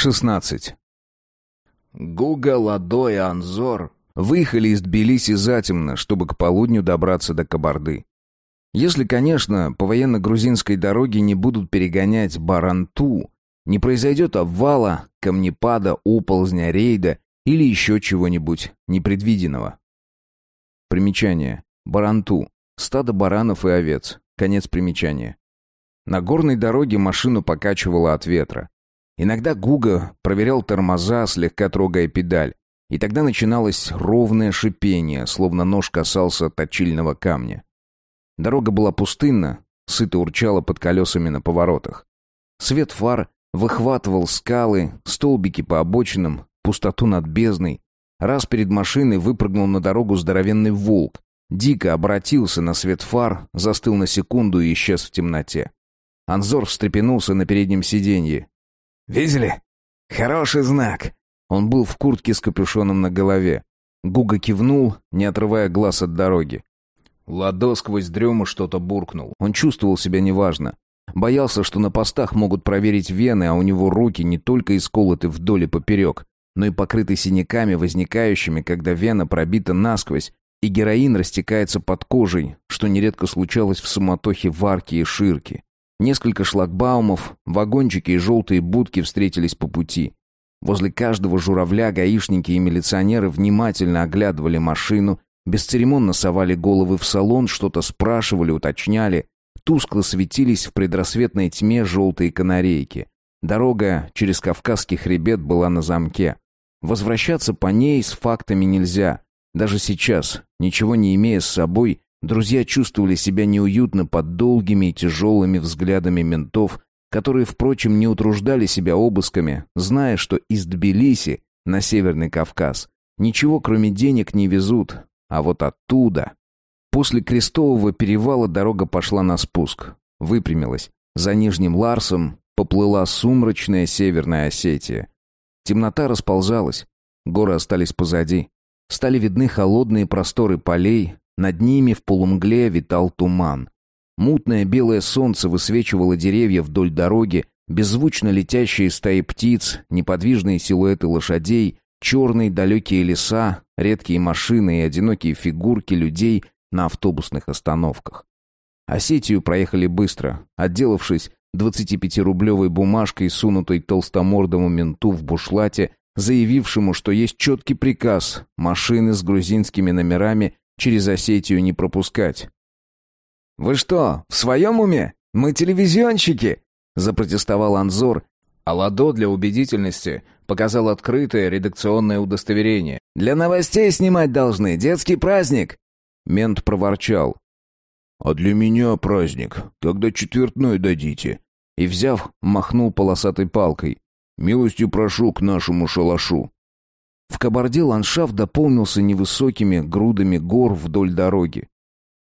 16. Гуга, Ладо и Анзор выехали из Тбилиси затемно, чтобы к полудню добраться до Кабарды. Если, конечно, по военно-грузинской дороге не будут перегонять Баранту, не произойдет обвала, камнепада, оползня, рейда или еще чего-нибудь непредвиденного. Примечание. Баранту. Стадо баранов и овец. Конец примечания. На горной дороге машину покачивало от ветра. Иногда Гуга проверял тормоза, слегка трогая педаль, и тогда начиналось ровное шипение, словно нож касался точильного камня. Дорога была пустынна, сыто урчала под колесами на поворотах. Свет фар выхватывал скалы, столбики по обочинам, пустоту над бездной. Раз перед машиной выпрыгнул на дорогу здоровенный волк, дико обратился на свет фар, застыл на секунду и исчез в темноте. Анзор встрепенулся на переднем сиденье. «Видели? Хороший знак!» Он был в куртке с капюшоном на голове. Гуга кивнул, не отрывая глаз от дороги. Ладо сквозь дрему что-то буркнул. Он чувствовал себя неважно. Боялся, что на постах могут проверить вены, а у него руки не только исколоты вдоль и поперек, но и покрыты синяками, возникающими, когда вена пробита насквозь, и героин растекается под кожей, что нередко случалось в суматохе варки и ширки. Несколько шлагбаумов, вагончики и желтые будки встретились по пути. Возле каждого журавля гаишники и милиционеры внимательно оглядывали машину, бесцеремонно совали головы в салон, что-то спрашивали, уточняли. Тускло светились в предрассветной тьме желтые канарейки. Дорога через Кавказский хребет была на замке. Возвращаться по ней с фактами нельзя. Даже сейчас, ничего не имея с собой, Друзья чувствовали себя неуютно под долгими и тяжелыми взглядами ментов, которые, впрочем, не утруждали себя обысками, зная, что из Тбилиси на Северный Кавказ ничего кроме денег не везут, а вот оттуда... После Крестового перевала дорога пошла на спуск, выпрямилась. За Нижним Ларсом поплыла сумрачная Северная Осетия. Темнота расползалась, горы остались позади. Стали видны холодные просторы полей, над ними в полумгле витал туман. Мутное белое солнце высвечивало деревья вдоль дороги, беззвучно летящие стаи птиц, неподвижные силуэты лошадей, черные далекие леса, редкие машины и одинокие фигурки людей на автобусных остановках. Осетию проехали быстро, отделавшись 25-рублевой бумажкой, сунутой толстомордому менту в бушлате, заявившему, что есть четкий приказ машины с грузинскими номерами через Осетию не пропускать. «Вы что, в своем уме? Мы телевизионщики!» — запротестовал Анзор, а Ладо для убедительности показал открытое редакционное удостоверение. «Для новостей снимать должны, детский праздник!» Мент проворчал. «А для меня праздник, когда четвертной дадите?» И, взяв, махнул полосатой палкой. «Милостью прошу к нашему шалашу». В Кабарде ландшафт дополнился невысокими грудами гор вдоль дороги.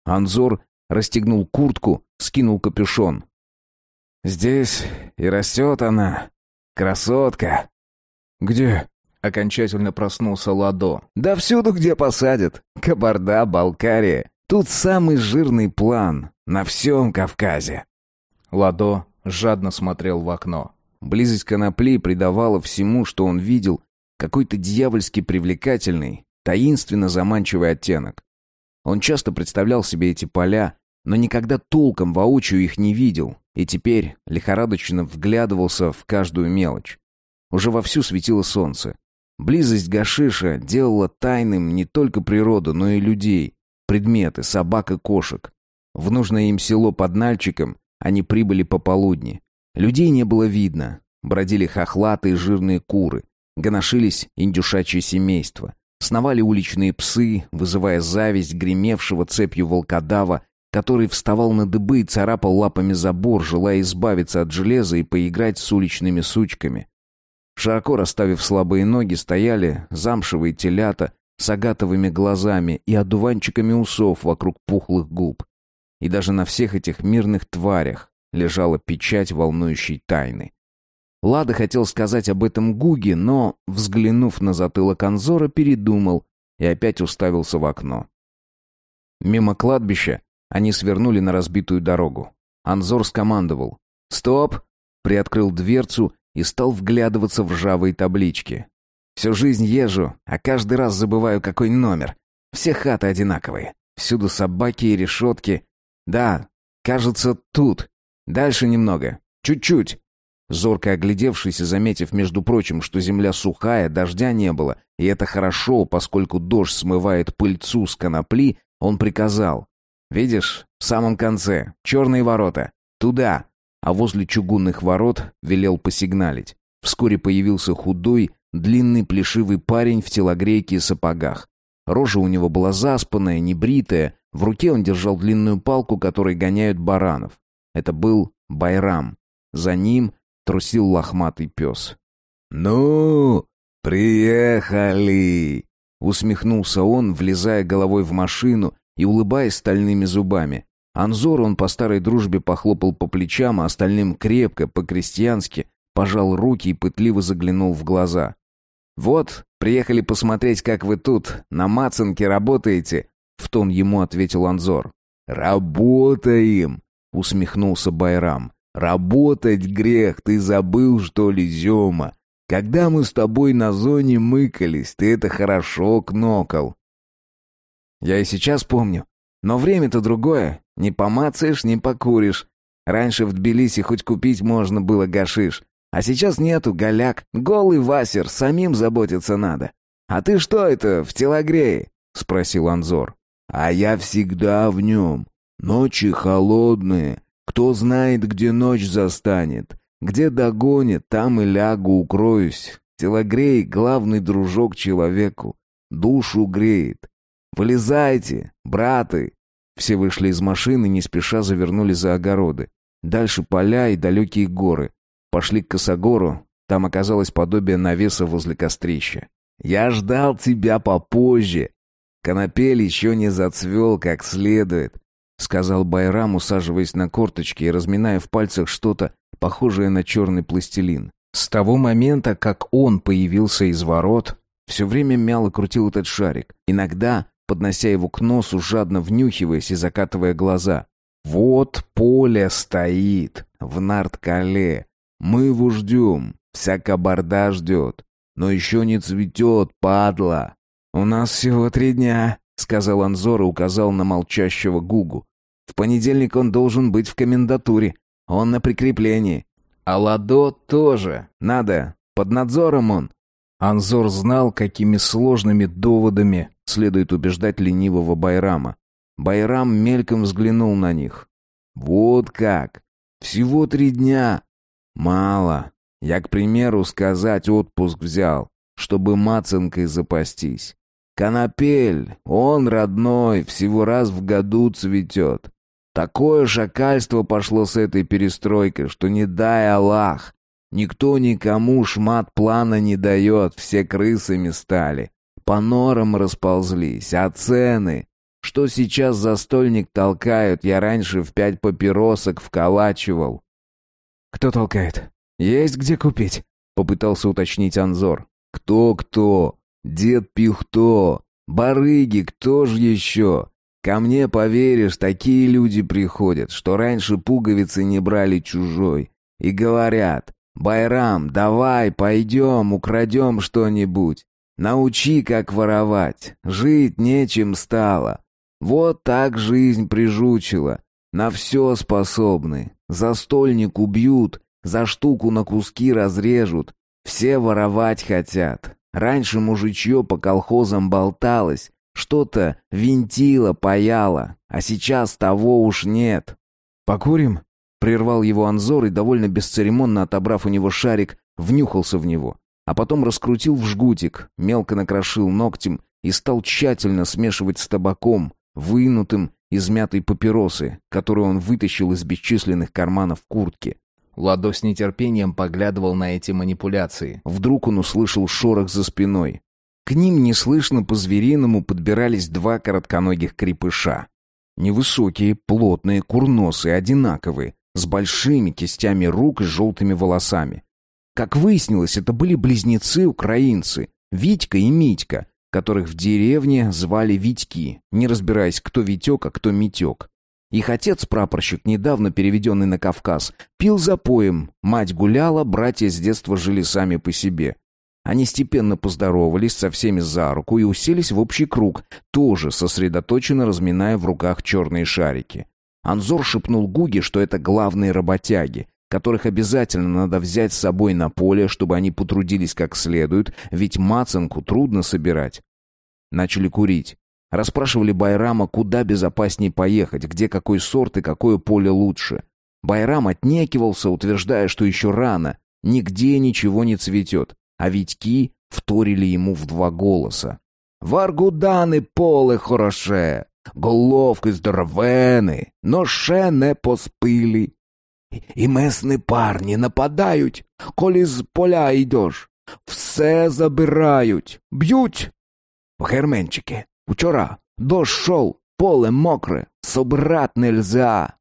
Анзор расстегнул куртку, скинул капюшон. «Здесь и растет она, красотка». «Где?» — окончательно проснулся Ладо. «Да всюду, где посадят. Кабарда, Балкария. Тут самый жирный план на всем Кавказе». Ладо жадно смотрел в окно. Близость конопли придавала всему, что он видел, какой-то дьявольски привлекательный, таинственно заманчивый оттенок. Он часто представлял себе эти поля, но никогда толком воочию их не видел, и теперь лихорадочно вглядывался в каждую мелочь. Уже вовсю светило солнце. Близость Гашиша делала тайным не только природу, но и людей, предметы, собак и кошек. В нужное им село под Нальчиком они прибыли пополудни. Людей не было видно. Бродили хохлатые жирные куры. Гоношились индюшачьи семейства. Сновали уличные псы, вызывая зависть гремевшего цепью волкодава, который вставал на дыбы и царапал лапами забор, желая избавиться от железа и поиграть с уличными сучками. Широко расставив слабые ноги, стояли замшевые телята с агатовыми глазами и одуванчиками усов вокруг пухлых губ. И даже на всех этих мирных тварях лежала печать волнующей тайны. Лада хотел сказать об этом Гуге, но, взглянув на затылок Анзора, передумал и опять уставился в окно. Мимо кладбища они свернули на разбитую дорогу. Анзор скомандовал. «Стоп!» Приоткрыл дверцу и стал вглядываться в ржавые таблички. «Всю жизнь езжу, а каждый раз забываю, какой номер. Все хаты одинаковые. Всюду собаки и решетки. Да, кажется, тут. Дальше немного. Чуть-чуть». Зорко оглядевшись и заметив, между прочим, что земля сухая, дождя не было, и это хорошо, поскольку дождь смывает пыльцу с конопли, он приказал. «Видишь, в самом конце, черные ворота. Туда!» А возле чугунных ворот велел посигналить. Вскоре появился худой, длинный плешивый парень в телогрейке и сапогах. Рожа у него была заспанная, небритая, в руке он держал длинную палку, которой гоняют баранов. Это был Байрам. За ним трусил лохматый пес. «Ну, приехали!» Усмехнулся он, влезая головой в машину и улыбаясь стальными зубами. Анзор он по старой дружбе похлопал по плечам, а остальным крепко, по-крестьянски, пожал руки и пытливо заглянул в глаза. «Вот, приехали посмотреть, как вы тут, на Мацанке работаете», — в тон ему ответил Анзор. «Работаем», — усмехнулся Байрам. «Работать грех, ты забыл, что ли, Зема? Когда мы с тобой на зоне мыкались, ты это хорошо кнокал». «Я и сейчас помню. Но время-то другое. Не помацаешь, не покуришь. Раньше в Тбилиси хоть купить можно было гашиш. А сейчас нету, голяк. Голый васер, самим заботиться надо. А ты что это, в телогрее?» — спросил Анзор. «А я всегда в нем. Ночи холодные, кто знает, где ночь застанет. Где догонит, там и лягу, укроюсь. Телогрей — главный дружок человеку. Душу греет. Вылезайте, браты!» Все вышли из машины, не спеша завернули за огороды. Дальше поля и далекие горы. Пошли к Косогору, там оказалось подобие навеса возле кострища. «Я ждал тебя попозже!» Конопель еще не зацвел как следует сказал Байрам, усаживаясь на корточки и разминая в пальцах что-то похожее на черный пластилин. С того момента, как он появился из ворот, все время мяло крутил этот шарик, иногда поднося его к носу, жадно внюхиваясь и закатывая глаза. «Вот поле стоит, в Нарткале. Мы его ждем, вся кабарда ждет. Но еще не цветет, падла». «У нас всего три дня», — сказал Анзор и указал на молчащего Гугу. В понедельник он должен быть в комендатуре. Он на прикреплении. А Ладо тоже. Надо. Под надзором он. Анзор знал, какими сложными доводами следует убеждать ленивого Байрама. Байрам мельком взглянул на них. «Вот как! Всего три дня! Мало. Я, к примеру, сказать отпуск взял, чтобы мацанкой запастись. Конопель, он родной, всего раз в году цветет. Такое шакальство пошло с этой перестройкой, что не дай Аллах. Никто никому шмат плана не дает, все крысами стали. По норам расползлись, а цены... Что сейчас за стольник толкают, я раньше в пять папиросок вколачивал. «Кто толкает? Есть где купить?» — попытался уточнить Анзор. «Кто-кто? Дед Пихто? Барыги, кто ж еще? Ко мне, поверишь, такие люди приходят, что раньше пуговицы не брали чужой. И говорят, «Байрам, давай, пойдем, украдем что-нибудь. Научи, как воровать. Жить нечем стало. Вот так жизнь прижучила. На все способны. За стольник убьют, за штуку на куски разрежут. Все воровать хотят. Раньше мужичье по колхозам болталось, что-то винтило, паяло, а сейчас того уж нет. «Покурим?» — прервал его Анзор и, довольно бесцеремонно отобрав у него шарик, внюхался в него, а потом раскрутил в жгутик, мелко накрошил ногтем и стал тщательно смешивать с табаком, вынутым из мятой папиросы, которую он вытащил из бесчисленных карманов куртки. Ладо с нетерпением поглядывал на эти манипуляции. Вдруг он услышал шорох за спиной. К ним неслышно по-звериному подбирались два коротконогих крепыша. Невысокие, плотные, курносые, одинаковые, с большими кистями рук и желтыми волосами. Как выяснилось, это были близнецы-украинцы, Витька и Митька, которых в деревне звали Витьки, не разбираясь, кто Витек, а кто Митек. Их отец, прапорщик, недавно переведенный на Кавказ, пил за поем, мать гуляла, братья с детства жили сами по себе. Они степенно поздоровались со всеми за руку и уселись в общий круг, тоже сосредоточенно разминая в руках черные шарики. Анзор шепнул Гуге, что это главные работяги, которых обязательно надо взять с собой на поле, чтобы они потрудились как следует, ведь мацанку трудно собирать. Начали курить. Расспрашивали Байрама, куда безопаснее поехать, где какой сорт и какое поле лучше. Байрам отнекивался, утверждая, что еще рано, нигде ничего не цветет, а Витьки вторили ему в два голоса. «Варгудани поле хороше, головки здоровени, но ще не поспили. І месні парні нападають, коли з поля йдеш. Все забирають, б'ють. Герменчики, вчора дощ шов, поле мокре, собрать нельзя.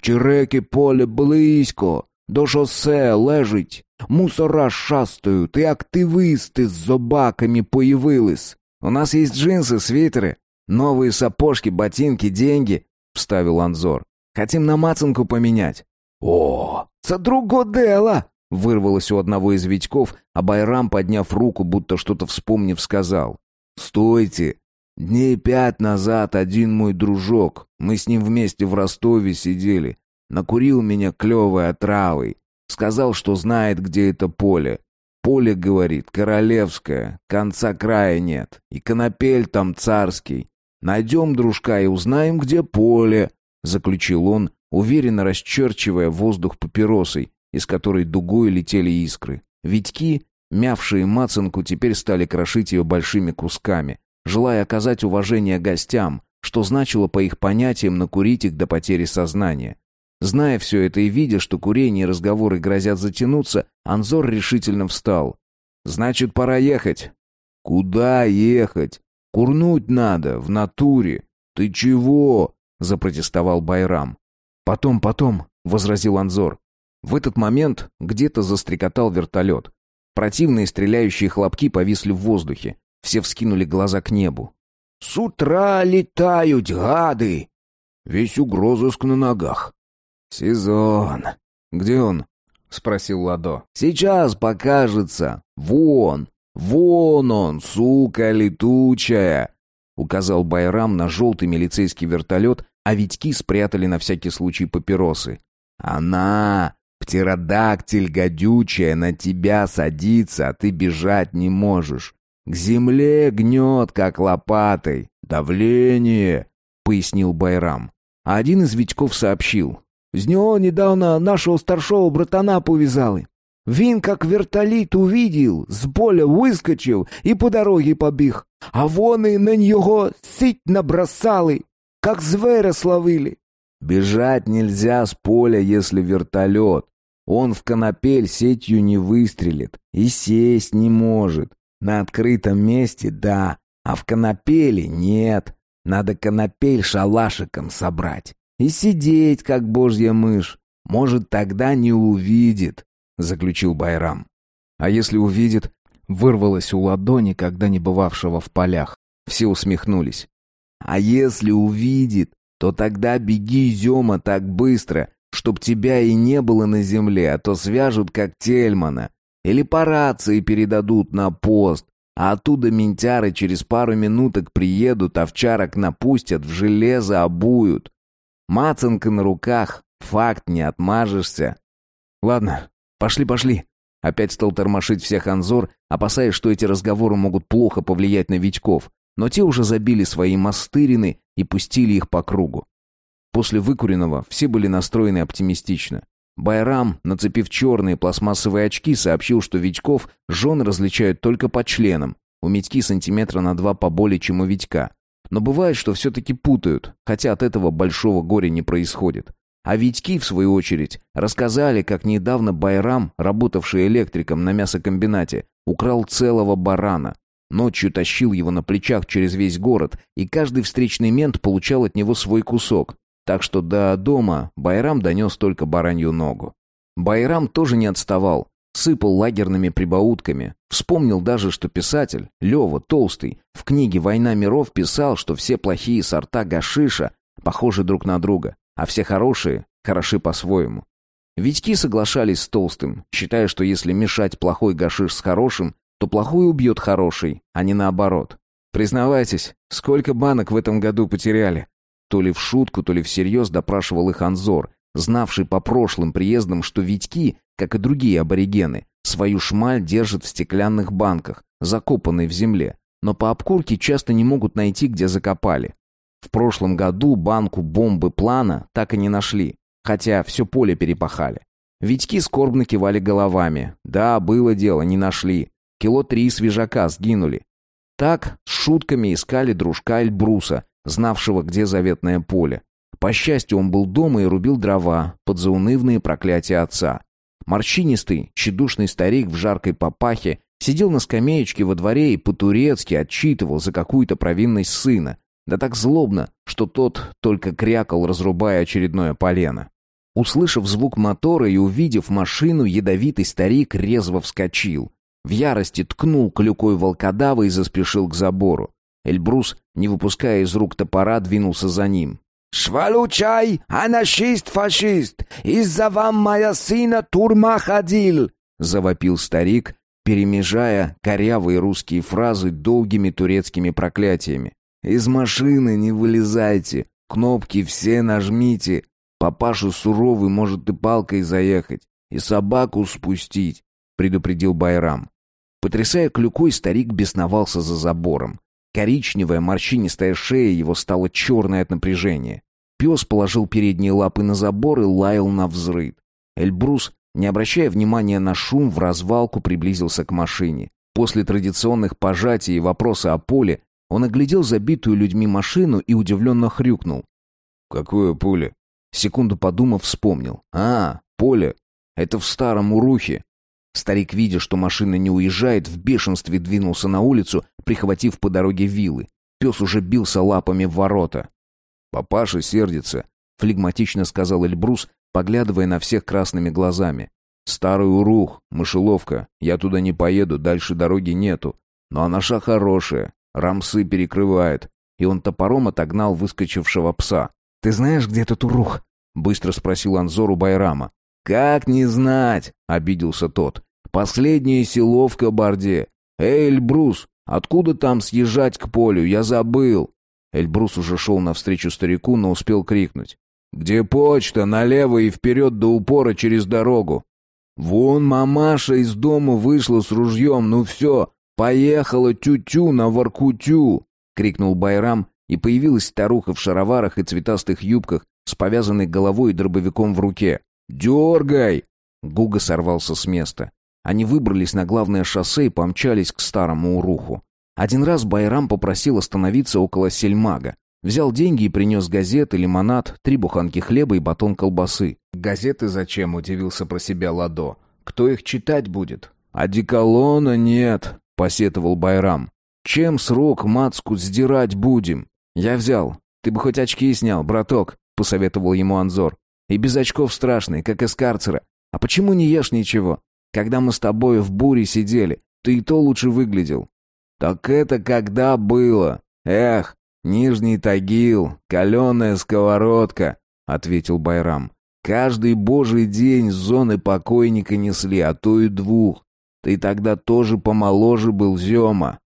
Череки поле близько, до шосе лежить, мусора шастають, і активисти з зобаками появились. У нас есть джинсы, свитеры, новые сапожки, ботинки, деньги, вставил Анзор. Хотим на мацанку поменять. «О, це друго дело!» — вырвалось у одного из Витьков, а Байрам, подняв руку, будто что-то вспомнив, сказал. «Стойте! Дней пять назад один мой дружок, мы с ним вместе в Ростове сидели, накурил меня клевой отравой. Сказал, что знает, где это поле. Поле, говорит, королевское, конца края нет, и конопель там царский. Найдем дружка и узнаем, где поле», — заключил он, уверенно расчерчивая воздух папиросой, из которой дугой летели искры. Витьки, мявшие мацанку, теперь стали крошить ее большими кусками, желая оказать уважение гостям, что значило по их понятиям накурить их до потери сознания. Зная все это и видя, что курение и разговоры грозят затянуться, Анзор решительно встал. «Значит, пора ехать». «Куда ехать? Курнуть надо, в натуре. Ты чего?» — запротестовал Байрам. «Потом, потом», — возразил Анзор. В этот момент где-то застрекотал вертолет. Противные стреляющие хлопки повисли в воздухе. Все вскинули глаза к небу. «С утра летают гады!» Весь угрозыск на ногах. «Сезон. Где он?» — спросил Ладо. «Сейчас покажется. Вон, вон он, сука летучая!» — указал Байрам на желтый милицейский вертолет, а Витьки спрятали на всякий случай папиросы. «Она, птеродактиль гадючая, на тебя садится, а ты бежать не можешь. К земле гнет, как лопатой. Давление!» — пояснил Байрам. А один из Витьков сообщил. «З нього недавно нашего старшего братана повязали. Він, как вертоліт увидел, з поля выскочил и по дороге побіг. А вони на нього сить набросали как зверя словили. Бежать нельзя с поля, если вертолет. Он в конопель сетью не выстрелит и сесть не может. На открытом месте — да, а в конопеле — нет. Надо конопель шалашиком собрать и сидеть, как божья мышь. Может, тогда не увидит, — заключил Байрам. А если увидит, вырвалось у ладони, когда не бывавшего в полях. Все усмехнулись. А если увидит, то тогда беги, Зема, так быстро, чтоб тебя и не было на земле, а то свяжут, как Тельмана. Или по рации передадут на пост, а оттуда ментяры через пару минуток приедут, овчарок напустят, в железо обуют. Мацанка на руках, факт не отмажешься. Ладно, пошли-пошли. Опять стал тормошить всех Анзор, опасаясь, что эти разговоры могут плохо повлиять на Витьков но те уже забили свои мастырины и пустили их по кругу. После выкуренного все были настроены оптимистично. Байрам, нацепив черные пластмассовые очки, сообщил, что Витьков жен различают только по членам. У Митьки сантиметра на два поболее, чем у Витька. Но бывает, что все-таки путают, хотя от этого большого горя не происходит. А Витьки, в свою очередь, рассказали, как недавно Байрам, работавший электриком на мясокомбинате, украл целого барана. Ночью тащил его на плечах через весь город, и каждый встречный мент получал от него свой кусок. Так что до дома Байрам донес только баранью ногу. Байрам тоже не отставал, сыпал лагерными прибаутками. Вспомнил даже, что писатель, Лева Толстый, в книге «Война миров» писал, что все плохие сорта гашиша похожи друг на друга. а все хорошие хороши по-своему. Витьки соглашались с Толстым, считая, что если мешать плохой гашиш с хорошим, то плохой убьет хороший, а не наоборот. Признавайтесь, сколько банок в этом году потеряли? То ли в шутку, то ли всерьез допрашивал их Анзор, знавший по прошлым приездам, что Витьки, как и другие аборигены, свою шмаль держат в стеклянных банках, закопанной в земле, но по обкурке часто не могут найти, где закопали. В прошлом году банку бомбы плана так и не нашли, хотя все поле перепахали. Витьки скорбно кивали головами. Да, было дело, не нашли. Кило три свежака сгинули. Так, с шутками искали дружка Эльбруса, знавшего, где заветное поле. По счастью, он был дома и рубил дрова под заунывные проклятия отца. Морщинистый, тщедушный старик в жаркой папахе сидел на скамеечке во дворе и по-турецки отчитывал за какую-то провинность сына, да так злобно, что тот только крякал, разрубая очередное полено. Услышав звук мотора и увидев машину, ядовитый старик резво вскочил. В ярости ткнул клюкой волкодава и заспешил к забору. Эльбрус, не выпуская из рук топора, двинулся за ним. «Швалучай, анашист-фашист! Из-за вам моя сына турма ходил!» — завопил старик, перемежая корявые русские фразы долгими турецкими проклятиями. «Из машины не вылезайте, кнопки все нажмите, папашу суровый может и палкой заехать, и собаку спустить», — предупредил Байрам. Потрясая клюкой, старик бесновался за забором. Коричневая морщинистая шея его стала черной от напряжения. Пес положил передние лапы на забор и лаял на взрыв. Эльбрус не обращая внимания на шум, в развалку приблизился к машине. После традиционных пожатий и вопроса о поле, он оглядел забитую людьми машину и удивленно хрюкнул. «Какое поле?» Секунду подумав, вспомнил. «А, поле. Это в старом Урухе». Старик, видя, что машина не уезжает, в бешенстве двинулся на улицу, прихватив по дороге вилы. Пес уже бился лапами в ворота. «Папаша сердится», — флегматично сказал Эльбрус, поглядывая на всех красными глазами. «Старый урух, мышеловка, я туда не поеду, дальше дороги нету. Но анаша хорошая, рамсы перекрывает». И он топором отогнал выскочившего пса. «Ты знаешь, где тут урух?» — быстро спросил Анзор у Байрама. «Как не знать?» — обиделся тот. «Последнее село в Кабарде. Эй, Эльбрус, откуда там съезжать к полю? Я забыл». Эльбрус уже шел навстречу старику, но успел крикнуть. «Где почта? Налево и вперед до упора через дорогу». «Вон мамаша из дома вышла с ружьем, ну все, поехала тю-тю на Воркутю!» — крикнул Байрам, и появилась старуха в шароварах и цветастых юбках с повязанной головой и дробовиком в руке. «Дергай!» Гуга сорвался с места. Они выбрались на главное шоссе и помчались к старому уруху. Один раз Байрам попросил остановиться около сельмага. Взял деньги и принес газеты, лимонад, три буханки хлеба и батон колбасы. «Газеты зачем?» — удивился про себя Ладо. «Кто их читать будет?» «Одеколона нет», — посетовал Байрам. «Чем срок мацку сдирать будем?» «Я взял. Ты бы хоть очки снял, браток», — посоветовал ему Анзор. «И без очков страшный, как из карцера. А почему не ешь ничего? Когда мы с тобой в буре сидели, ты и то лучше выглядел». «Так это когда было? Эх, «Нижний Тагил, каленая сковородка», — ответил Байрам. «Каждый божий день с зоны покойника несли, а то и двух. Ты тогда тоже помоложе был, Зема».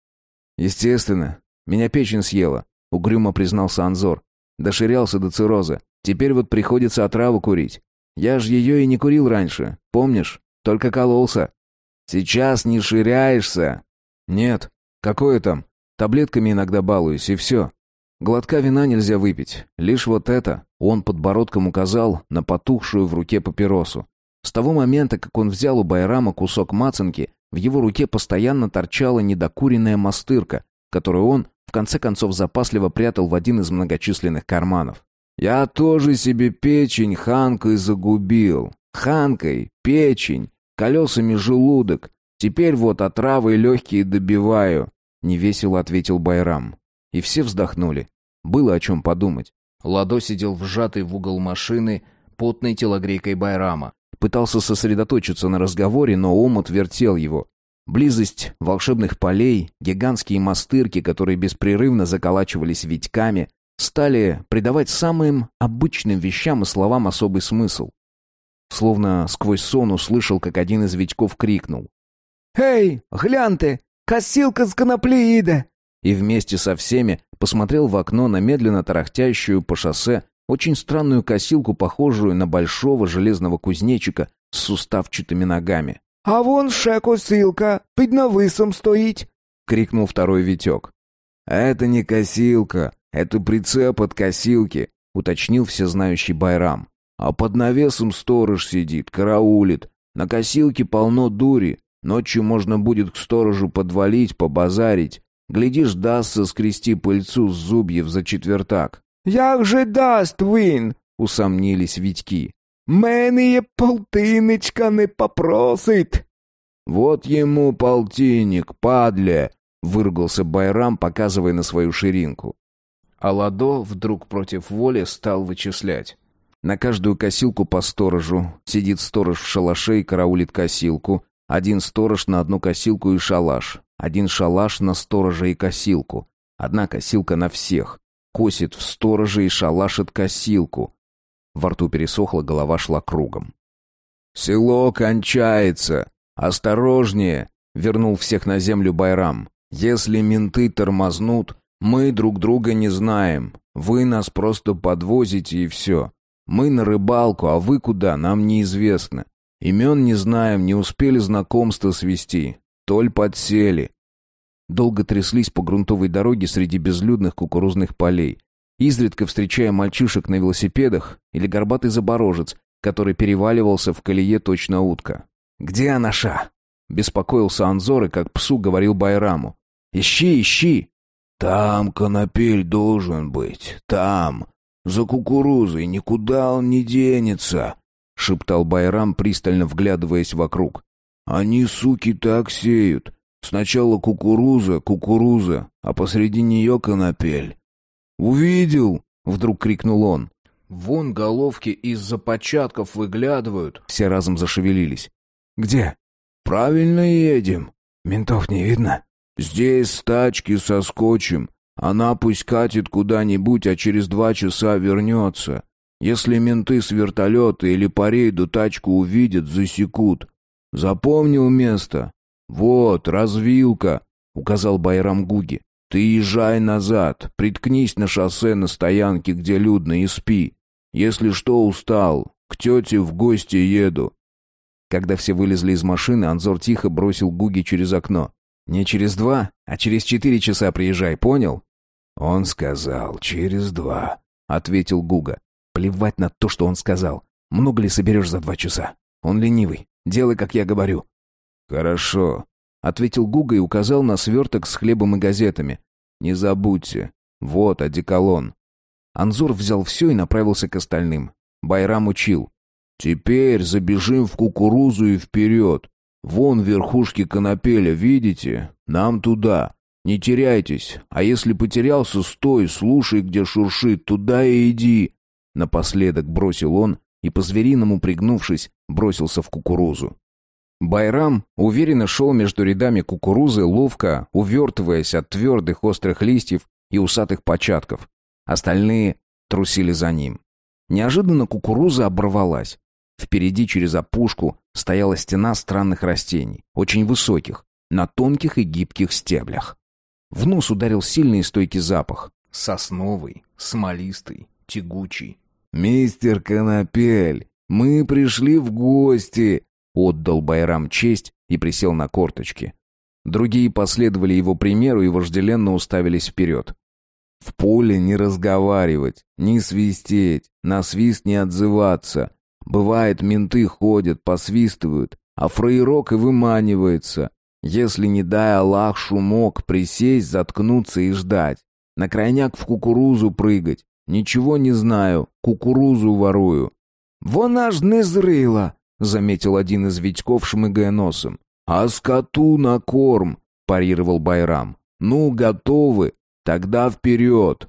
«Естественно. Меня печень съела», — угрюмо признался Анзор. «Доширялся до цирроза. Теперь вот приходится отраву курить. Я ж ее и не курил раньше, помнишь? Только кололся». «Сейчас не ширяешься?» «Нет. Какое там? Таблетками иногда балуюсь, и все. Глотка вина нельзя выпить. Лишь вот это. Он подбородком указал на потухшую в руке папиросу. С того момента, как он взял у Байрама кусок мацанки, в его руке постоянно торчала недокуренная мастырка, которую он, в конце концов, запасливо прятал в один из многочисленных карманов. «Я тоже себе печень ханкой загубил. Ханкой, печень, колесами желудок. Теперь вот отравой легкие добиваю», — невесело ответил Байрам. И все вздохнули. Было о чем подумать. Ладо сидел вжатый в угол машины, потной телогрейкой Байрама. Пытался сосредоточиться на разговоре, но ум отвертел его. Близость волшебных полей, гигантские мастырки, которые беспрерывно заколачивались витьками, стали придавать самым обычным вещам и словам особый смысл. Словно сквозь сон услышал, как один из Витьков крикнул. «Эй, гляньте, косилка с конопли иде!» И вместе со всеми посмотрел в окно на медленно тарахтящую по шоссе очень странную косилку, похожую на большого железного кузнечика с суставчатыми ногами. «А вон ще косилка, під нависом стоїть!» — крикнул второй Витек. «Это не косилка, это прицеп от косилки», — уточнил всезнающий Байрам. «А под навесом сторож сидит, караулит. На косилке полно дури. Ночью можно будет к сторожу подвалить, побазарить. Глядишь, дастся скрести пыльцу с зубьев за четвертак». «Як же даст він?» — усомнились Витьки. «Мене полтинечка не попросить». «Вот ему полтинник, падле!» — выругался Байрам, показывая на свою ширинку. А Ладо вдруг против воли стал вычислять. На каждую косилку по сторожу. Сидит сторож в шалаше и караулит косилку. Один сторож на одну косилку и шалаш. Один шалаш на сторожа и косилку. Одна косилка на всех. Косит в сторожа и шалашит косилку. Во рту пересохло, голова шла кругом. «Село кончается! Осторожнее!» — вернул всех на землю Байрам. «Если менты тормознут, мы друг друга не знаем. Вы нас просто подвозите и все. Мы на рыбалку, а вы куда, нам неизвестно. Имен не знаем, не успели знакомство свести. Толь подсели. Долго тряслись по грунтовой дороге среди безлюдных кукурузных полей. Изредка встречая мальчишек на велосипедах или горбатый заборожец, который переваливался в колее точно утка. «Где Анаша?» Беспокоился Анзор и как псу говорил Байраму. «Ищи, ищи!» «Там конопель должен быть, там, за кукурузой, никуда он не денется», — шептал Байрам, пристально вглядываясь вокруг. «Они, суки, так сеют. Сначала кукуруза, кукуруза, а посреди нее конопель». «Увидел!» — вдруг крикнул он. «Вон головки из-за початков выглядывают». Все разом зашевелились. «Где?» «Правильно едем». «Ментов не видно?» «Здесь тачки соскочим. Она пусть катит куда-нибудь, а через два часа вернется. Если менты с вертолета или по рейду тачку увидят, засекут. Запомнил место? Вот, развилка», — указал Байрам Гуги. «Ты езжай назад, приткнись на шоссе на стоянке, где людно, и спи. Если что, устал, к тете в гости еду». Когда все вылезли из машины, Анзор тихо бросил Гуги через окно. «Не через два, а через четыре часа приезжай, понял?» «Он сказал, через два», — ответил Гуга. «Плевать на то, что он сказал. Много ли соберешь за два часа? Он ленивый. Делай, как я говорю». «Хорошо», — ответил Гуга и указал на сверток с хлебом и газетами. «Не забудьте. Вот одеколон». Анзор взял все и направился к остальным. Байрам учил. «Теперь забежим в кукурузу и вперед. Вон верхушки конопеля, видите? Нам туда. Не теряйтесь. А если потерялся, стой, слушай, где шуршит, туда и иди». Напоследок бросил он и, по-звериному пригнувшись, бросился в кукурузу. Байрам уверенно шел между рядами кукурузы, ловко увертываясь от твердых острых листьев и усатых початков. Остальные трусили за ним. Неожиданно кукуруза оборвалась. Впереди через опушку стояла стена странных растений, очень высоких, на тонких и гибких стеблях. В нос ударил сильный и стойкий запах. Сосновый, смолистый, тягучий. «Мистер Конопель, мы пришли в гости!» Отдал Байрам честь и присел на корточки. Другие последовали его примеру и вожделенно уставились вперед. «В поле не разговаривать, не свистеть, на свист не отзываться. Бывает, менты ходят, посвистывают, а фраерок и выманивается. Если, не дай Аллах, шумок, присесть, заткнуться и ждать. На крайняк в кукурузу прыгать. Ничего не знаю, кукурузу ворую. «Вона ж не зрила!» — заметил один из Витьков, шмыгая носом. «А скоту на корм!» — парировал Байрам. «Ну, готовы? Тогда вперед!»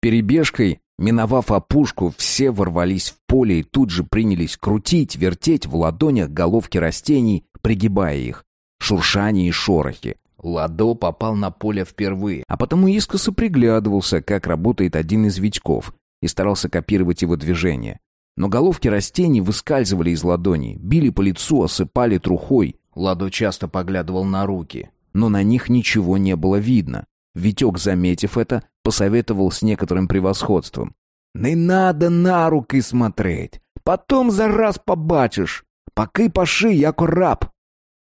Перебежкой, миновав опушку, все ворвались в поле и тут же принялись крутить, вертеть в ладонях головки растений, пригибая их. Шуршание и шорохи. Ладо попал на поле впервые, а потому искоса приглядывался, как работает один из витьков, и старался копировать его движения. Но головки растений выскальзывали из ладоней, били по лицу, осыпали трухой. Ладо часто поглядывал на руки, но на них ничего не было видно. Витек, заметив это, посоветовал с некоторым превосходством. «Не надо на руки смотреть, потом за раз побачишь. Поки паши, як раб».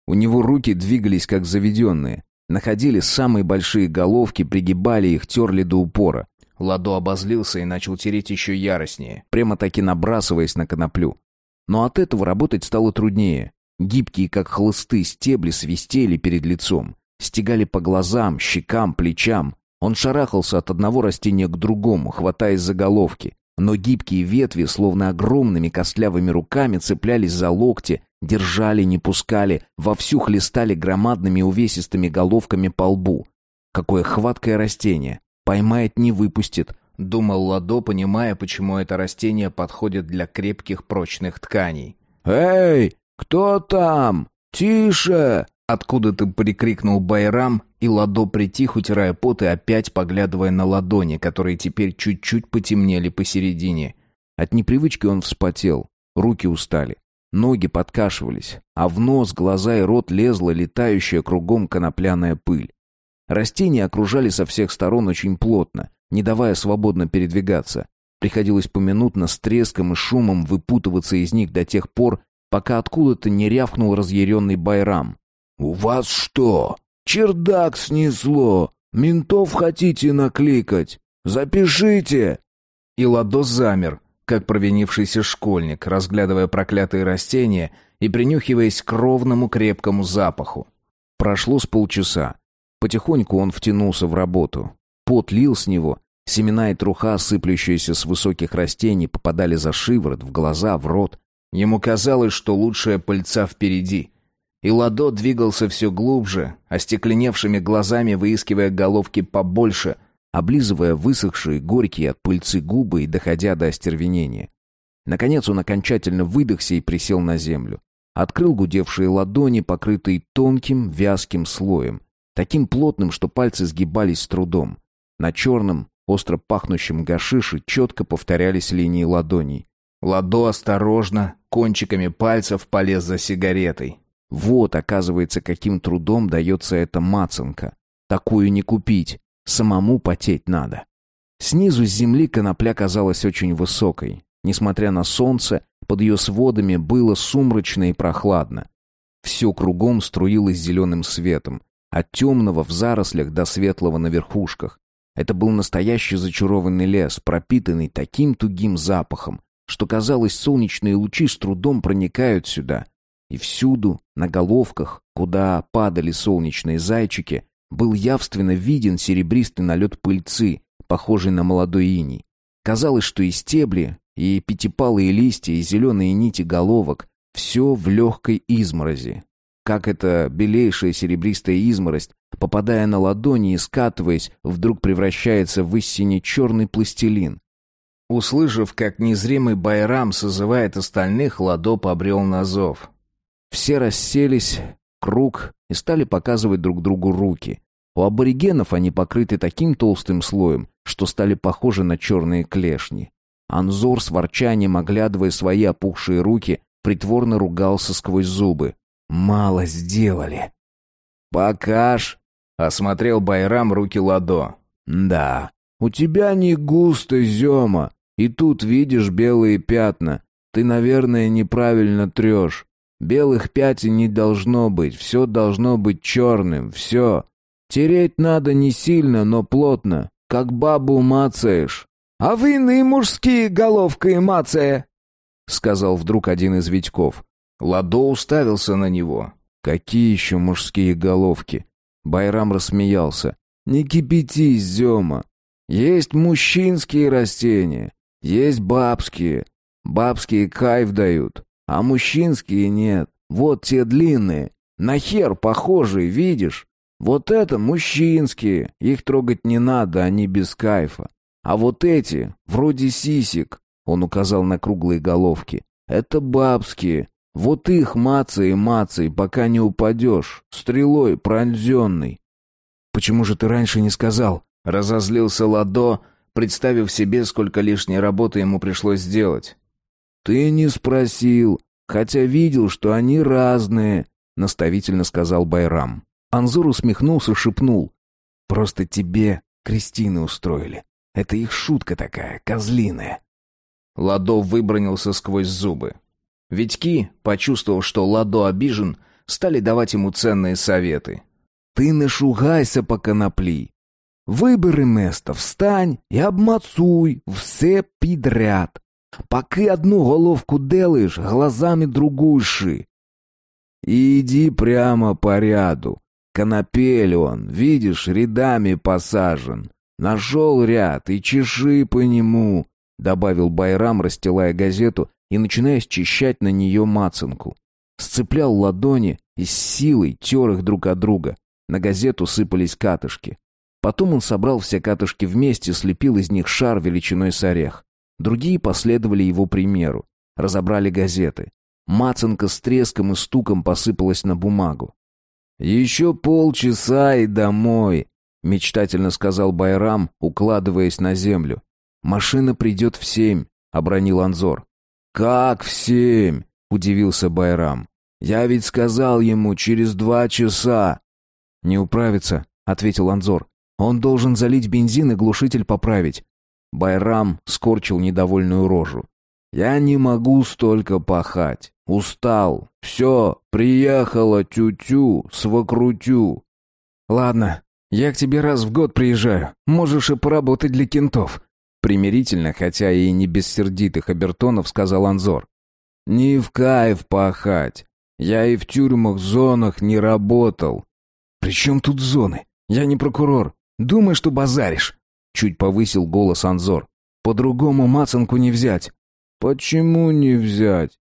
У него руки двигались как заведенные. Находили самые большие головки, пригибали их, терли до упора. Ладо обозлился и начал тереть еще яростнее. Прямо-таки набрасываясь на коноплю. Но от этого работать стало труднее. Гибкие, как хлысты, стебли свистели перед лицом. Стегали по глазам, щекам, плечам. Он шарахался от одного растения к другому, хватаясь за головки. Но гибкие ветви, словно огромными костлявыми руками, цеплялись за локти, держали, не пускали, вовсю хлестали громадными увесистыми головками по лбу. Какое хваткое растение! Поймает, не выпустит, думал Ладо, понимая, почему это растение подходит для крепких прочных тканей. «Эй, кто там? Тише!» Откуда-то прикрикнул Байрам, и Ладо притих, утирая пот и опять поглядывая на ладони, которые теперь чуть-чуть потемнели посередине. От непривычки он вспотел, руки устали, ноги подкашивались, а в нос, глаза и рот лезла летающая кругом конопляная пыль. Растения окружали со всех сторон очень плотно, не давая свободно передвигаться. Приходилось поминутно с треском и шумом выпутываться из них до тех пор, пока откуда-то не рявкнул разъяренный Байрам. «У вас что, чердак снесло? Ментов хотите накликать? Запишите!» И Ладос замер, как провинившийся школьник, разглядывая проклятые растения и принюхиваясь к ровному крепкому запаху. Прошло с полчаса. Потихоньку он втянулся в работу. Пот лил с него, семена и труха, сыплющиеся с высоких растений, попадали за шиворот, в глаза, в рот. Ему казалось, что лучшая пыльца впереди. И Ладо двигался все глубже, остекленевшими глазами выискивая головки побольше, облизывая высохшие, горькие от пыльцы губы и доходя до остервенения. Наконец он окончательно выдохся и присел на землю. Открыл гудевшие ладони, покрытые тонким, вязким слоем таким плотным, что пальцы сгибались с трудом. На черном, остро пахнущем гашише четко повторялись линии ладоней. Ладо осторожно, кончиками пальцев полез за сигаретой. Вот, оказывается, каким трудом дается эта мацанка. Такую не купить, самому потеть надо. Снизу с земли конопля казалась очень высокой. Несмотря на солнце, под ее сводами было сумрачно и прохладно. Все кругом струилось зеленым светом, от темного в зарослях до светлого на верхушках. Это был настоящий зачарованный лес, пропитанный таким тугим запахом, что, казалось, солнечные лучи с трудом проникают сюда. И всюду, на головках, куда падали солнечные зайчики, был явственно виден серебристый налет пыльцы, похожий на молодой иней. Казалось, что и стебли, и пятипалые листья, и зеленые нити головок — все в легкой изморози, как эта белейшая серебристая изморость, попадая на ладони и скатываясь, вдруг превращается в истине черный пластилин. Услышав, как незримый Байрам созывает остальных, Ладо побрел на зов. Все расселись, круг, и стали показывать друг другу руки. У аборигенов они покрыты таким толстым слоем, что стали похожи на черные клешни. Анзор с ворчанием, оглядывая свои опухшие руки, притворно ругался сквозь зубы. Мало сделали. Покаж. Осмотрел Байрам руки Ладо. Да. У тебя не густо, Зема. И тут видишь белые пятна. Ты, наверное, неправильно трешь. Белых пятен не должно быть. Все должно быть черным. Все. Тереть надо не сильно, но плотно. Как бабу мацаешь. А вы иные мужские головкой мацая, — сказал вдруг один из Витьков. Ладо уставился на него. «Какие еще мужские головки?» Байрам рассмеялся. «Не кипятись, Зема. Есть мужчинские растения, есть бабские. Бабские кайф дают, а мужчинские нет. Вот те длинные, на хер похожие, видишь? Вот это мужчинские, их трогать не надо, они без кайфа. А вот эти, вроде сисек, он указал на круглые головки, это бабские, вот их мацай и мацай, пока не упадешь, стрелой пронзенный. Почему же ты раньше не сказал?» Разозлился Ладо, представив себе, сколько лишней работы ему пришлось сделать. «Ты не спросил, хотя видел, что они разные», — наставительно сказал Байрам. Анзур усмехнулся, шепнул. «Просто тебе Кристины устроили. Это их шутка такая, козлиная». Ладо выбронился сквозь зубы. Витьки, почувствовав, что Ладо обижен, стали давать ему ценные советы. «Ты не шугайся по конопли. Вибери место, встань і обмацуй все підряд. Поки одну головку делаешь, глазами другую ши. И иди прямо по ряду. Конопель он, видишь, рядами посажен. Нашел ряд и чеши по нему, — добавил Байрам, расстилая газету и начиная счищать на нее мацанку. Сцеплял ладони и с силой тер их друг от друга. На газету сыпались катышки. Потом он собрал все катышки вместе, слепил из них шар величиной с орех. Другие последовали его примеру. Разобрали газеты. Мацанка с треском и стуком посыпалась на бумагу. «Еще полчаса и домой», — мечтательно сказал Байрам, укладываясь на землю. «Машина придет в семь», — обронил Анзор. «Как в семь?» — удивился Байрам. «Я ведь сказал ему через два часа». «Не управится», — ответил Анзор. «Он должен залить бензин и глушитель поправить». Байрам скорчил недовольную рожу. «Я не могу столько пахать. Устал. Все, приехала тю-тю, свокрутю». «Ладно, я к тебе раз в год приезжаю. Можешь и поработать для кентов». Примирительно, хотя и не без сердитых обертонов, сказал Анзор. «Не в кайф пахать. Я и в тюрьмах-зонах не работал». «При чем тут зоны? Я не прокурор. Думай, что базаришь». Чуть повысил голос Анзор. «По-другому мацанку не взять». «Почему не взять?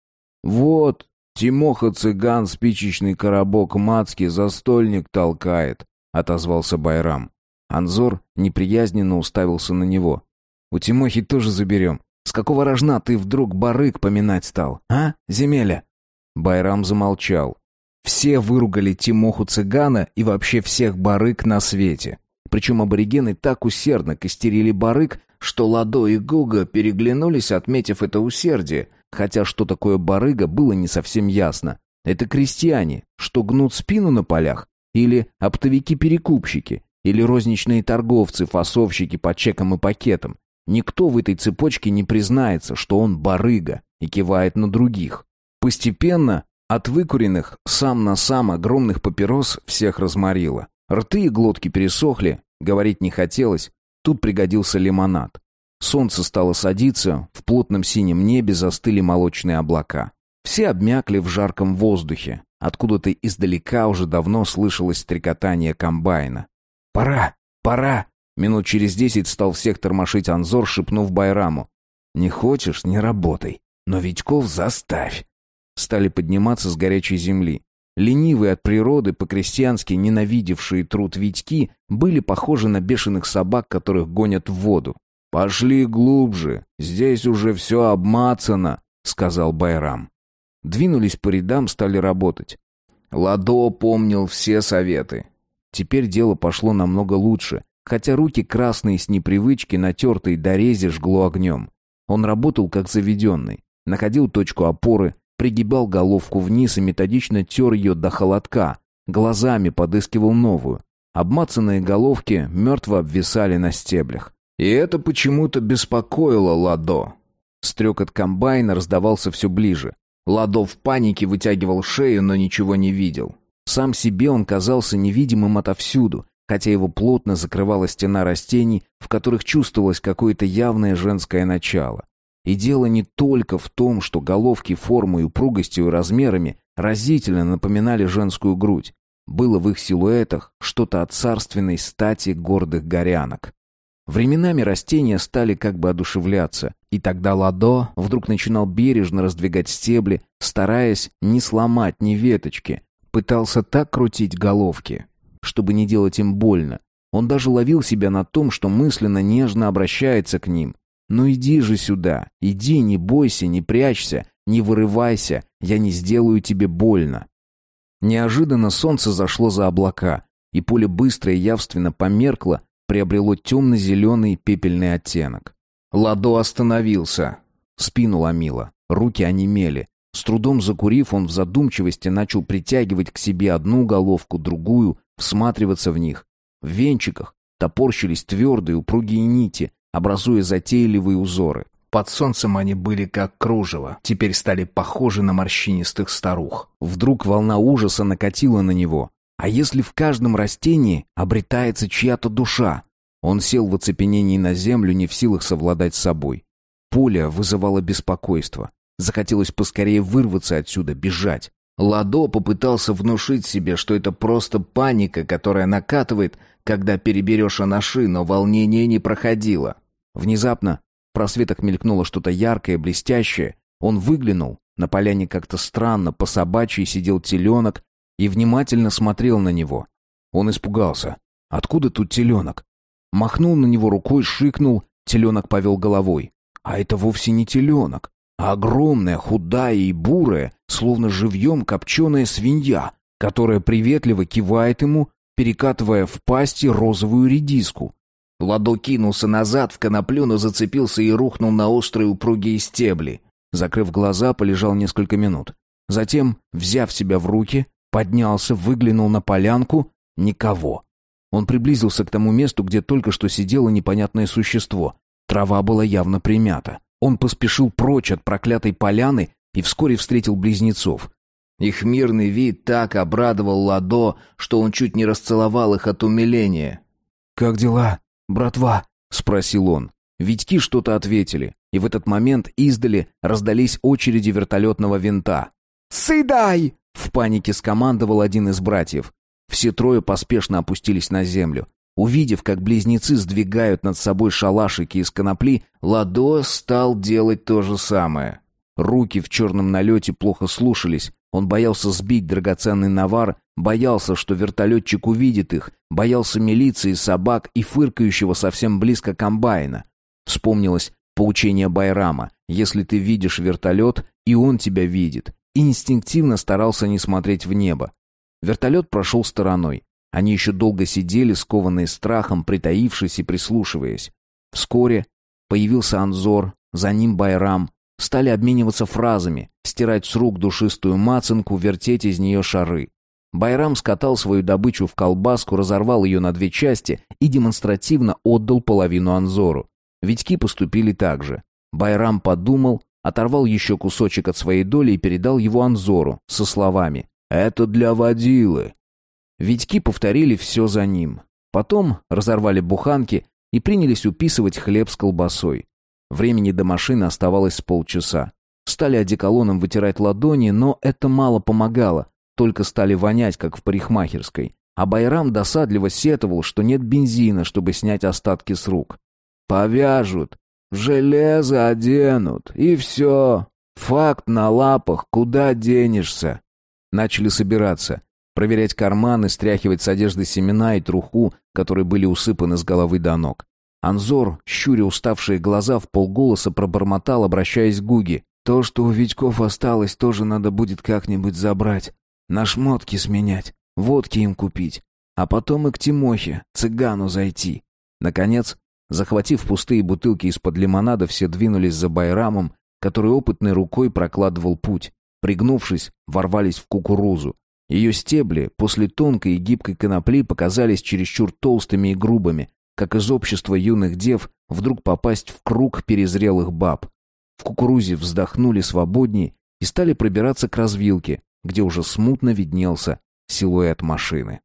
Вот, Тимоха-цыган спичечный коробок мацки застольник толкает», — отозвался Байрам. Анзор неприязненно уставился на него. «У Тимохи тоже заберем. С какого рожна ты вдруг барык поминать стал, а, земеля?» Байрам замолчал. Все выругали Тимоху цыгана и вообще всех барык на свете. Причем аборигены так усердно костерили барык, что Ладо и Гуга переглянулись, отметив это усердие, хотя что такое барыга было не совсем ясно. Это крестьяне, что гнут спину на полях, или оптовики-перекупщики, или розничные торговцы, фасовщики по чекам и пакетам, Никто в этой цепочке не признается, что он барыга и кивает на других. Постепенно от выкуренных сам на сам огромных папирос всех разморило. Рты и глотки пересохли, говорить не хотелось. Тут пригодился лимонад. Солнце стало садиться, в плотном синем небе застыли молочные облака. Все обмякли в жарком воздухе. Откуда-то издалека уже давно слышалось стрекотание комбайна. «Пора! Пора!» Минут через десять стал всех тормошить Анзор, шепнув Байраму. «Не хочешь — не работай, но Витьков заставь». Стали подниматься с горячей земли. Ленивые от природы, по-крестьянски ненавидевшие труд Витьки, были похожи на бешеных собак, которых гонят в воду. «Пошли глубже, здесь уже все обмацано», — сказал Байрам. Двинулись по рядам, стали работать. Ладо помнил все советы. Теперь дело пошло намного лучше хотя руки красные с непривычки, натертые до рези, жгло огнем. Он работал как заведенный, находил точку опоры, пригибал головку вниз и методично тер ее до холодка, глазами подыскивал новую. Обмацанные головки мертво обвисали на стеблях. И это почему-то беспокоило Ладо. Стрекот комбайна раздавался все ближе. Ладо в панике вытягивал шею, но ничего не видел. Сам себе он казался невидимым отовсюду, хотя его плотно закрывала стена растений, в которых чувствовалось какое-то явное женское начало. И дело не только в том, что головки формой, упругостью и размерами разительно напоминали женскую грудь. Было в их силуэтах что-то от царственной стати гордых горянок. Временами растения стали как бы одушевляться, и тогда Ладо вдруг начинал бережно раздвигать стебли, стараясь не сломать ни веточки, пытался так крутить головки, чтобы не делать им больно. Он даже ловил себя на том, что мысленно нежно обращается к ним. «Ну иди же сюда, иди, не бойся, не прячься, не вырывайся, я не сделаю тебе больно». Неожиданно солнце зашло за облака. и поле быстро и явственно померкло, приобрело темно-зеленый пепельный оттенок. Ладо остановился. Спину ломило, руки онемели. С трудом закурив, он в задумчивости начал притягивать к себе одну головку, другую, всматриваться в них. В венчиках топорщились твердые упругие нити, образуя затейливые узоры. Под солнцем они были как кружево, теперь стали похожи на морщинистых старух. Вдруг волна ужаса накатила на него. А если в каждом растении обретается чья-то душа? Он сел в оцепенении на землю, не в силах совладать с собой. Поле вызывало беспокойство. Захотелось поскорее вырваться отсюда, бежать. Ладо попытался внушить себе, что это просто паника, которая накатывает, когда переберешь анаши, но волнение не проходило. Внезапно в просветах мелькнуло что-то яркое, блестящее. Он выглянул. На поляне как-то странно, по собачьи сидел теленок и внимательно смотрел на него. Он испугался. Откуда тут теленок? Махнул на него рукой, шикнул, теленок повел головой. А это вовсе не теленок, а огромная, худая и бурая, словно живьем копченая свинья, которая приветливо кивает ему, перекатывая в пасти розовую редиску. Ладо кинулся назад в коноплю, но зацепился и рухнул на острые упругие стебли. Закрыв глаза, полежал несколько минут. Затем, взяв себя в руки, поднялся, выглянул на полянку. Никого. Он приблизился к тому месту, где только что сидело непонятное существо. Трава была явно примята. Он поспешил прочь от проклятой поляны и вскоре встретил близнецов. Их мирный вид так обрадовал Ладо, что он чуть не расцеловал их от умиления. «Как дела, братва?» — спросил он. Витьки что-то ответили, и в этот момент издали раздались очереди вертолетного винта. «Сыдай!» — в панике скомандовал один из братьев. Все трое поспешно опустились на землю. Увидев, как близнецы сдвигают над собой шалашики из конопли, Ладо стал делать то же самое. Руки в черном налете плохо слушались, он боялся сбить драгоценный навар, боялся, что вертолетчик увидит их, боялся милиции, собак и фыркающего совсем близко комбайна. Вспомнилось поучение Байрама «Если ты видишь вертолет, и он тебя видит», инстинктивно старался не смотреть в небо. Вертолет прошел стороной. Они еще долго сидели, скованные страхом, притаившись и прислушиваясь. Вскоре появился Анзор, за ним Байрам. Стали обмениваться фразами, стирать с рук душистую мацанку, вертеть из нее шары. Байрам скатал свою добычу в колбаску, разорвал ее на две части и демонстративно отдал половину Анзору. Витьки поступили так же. Байрам подумал, оторвал еще кусочек от своей доли и передал его Анзору со словами «Это для водилы». Витьки повторили все за ним. Потом разорвали буханки и принялись уписывать хлеб с колбасой. Времени до машины оставалось полчаса. Стали одеколоном вытирать ладони, но это мало помогало, только стали вонять, как в парикмахерской. А Байрам досадливо сетовал, что нет бензина, чтобы снять остатки с рук. «Повяжут, железо оденут, и все. Факт на лапах, куда денешься?» Начали собираться проверять карманы, стряхивать с одежды семена и труху, которые были усыпаны с головы до ног. Анзор, щуря уставшие глаза, в полголоса пробормотал, обращаясь к Гуге. «То, что у Витьков осталось, тоже надо будет как-нибудь забрать. На шмотки сменять, водки им купить. А потом и к Тимохе, цыгану зайти». Наконец, захватив пустые бутылки из-под лимонада, все двинулись за Байрамом, который опытной рукой прокладывал путь. Пригнувшись, ворвались в кукурузу. Ее стебли после тонкой и гибкой конопли показались чересчур толстыми и грубыми, как из общества юных дев вдруг попасть в круг перезрелых баб. В кукурузе вздохнули свободнее и стали пробираться к развилке, где уже смутно виднелся силуэт машины.